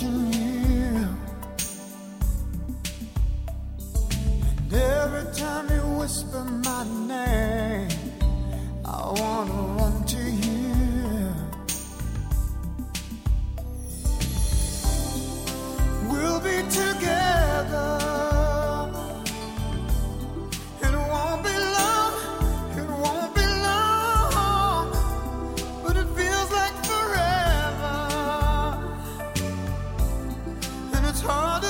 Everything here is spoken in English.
wishing you. And every time you whisper my name, I wanna run to you. We'll be together. It's hard